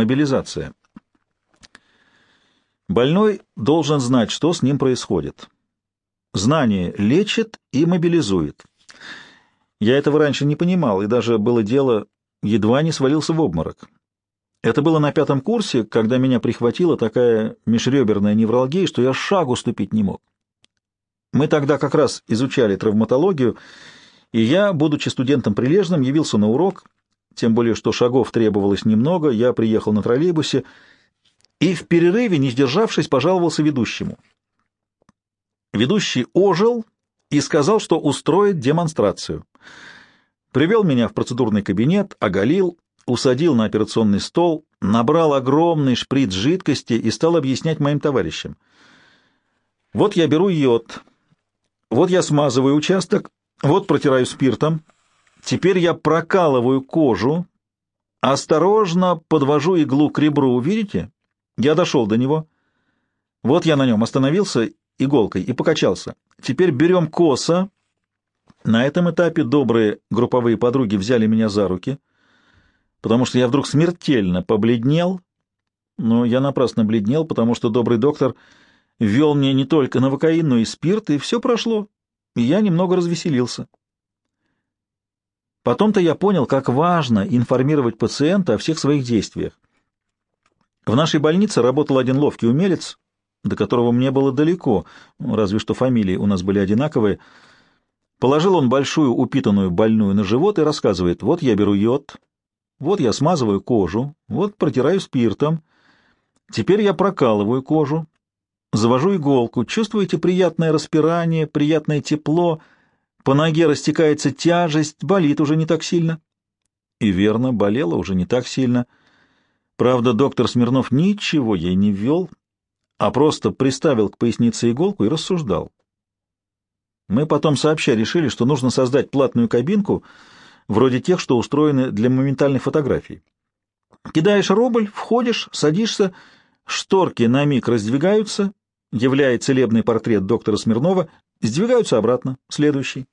Мобилизация. Больной должен знать, что с ним происходит. Знание лечит и мобилизует. Я этого раньше не понимал, и даже было дело, едва не свалился в обморок. Это было на пятом курсе, когда меня прихватила такая межреберная невралгия, что я шагу ступить не мог. Мы тогда как раз изучали травматологию, и я, будучи студентом прилежным, явился на урок, тем более что шагов требовалось немного, я приехал на троллейбусе и в перерыве, не сдержавшись, пожаловался ведущему. Ведущий ожил и сказал, что устроит демонстрацию. Привел меня в процедурный кабинет, оголил, усадил на операционный стол, набрал огромный шприц жидкости и стал объяснять моим товарищам. Вот я беру йод, вот я смазываю участок, вот протираю спиртом, теперь я прокалываю кожу, осторожно подвожу иглу к ребру, видите? Я дошел до него. Вот я на нем остановился иголкой и покачался. Теперь берем косо. На этом этапе добрые групповые подруги взяли меня за руки, потому что я вдруг смертельно побледнел, но я напрасно бледнел, потому что добрый доктор ввел мне не только новокаин, но и спирт, и все прошло, и я немного развеселился. Потом-то я понял, как важно информировать пациента о всех своих действиях. В нашей больнице работал один ловкий умелец, до которого мне было далеко, разве что фамилии у нас были одинаковые. Положил он большую упитанную больную на живот и рассказывает, вот я беру йод, вот я смазываю кожу, вот протираю спиртом, теперь я прокалываю кожу, завожу иголку, чувствуете приятное распирание, приятное тепло, по ноге растекается тяжесть, болит уже не так сильно. И верно, болело уже не так сильно. Правда, доктор Смирнов ничего ей не ввел, а просто приставил к пояснице иголку и рассуждал. Мы потом сообща решили, что нужно создать платную кабинку, вроде тех, что устроены для моментальной фотографии. Кидаешь рубль, входишь, садишься, шторки на миг раздвигаются, являя целебный портрет доктора Смирнова, сдвигаются обратно, следующий.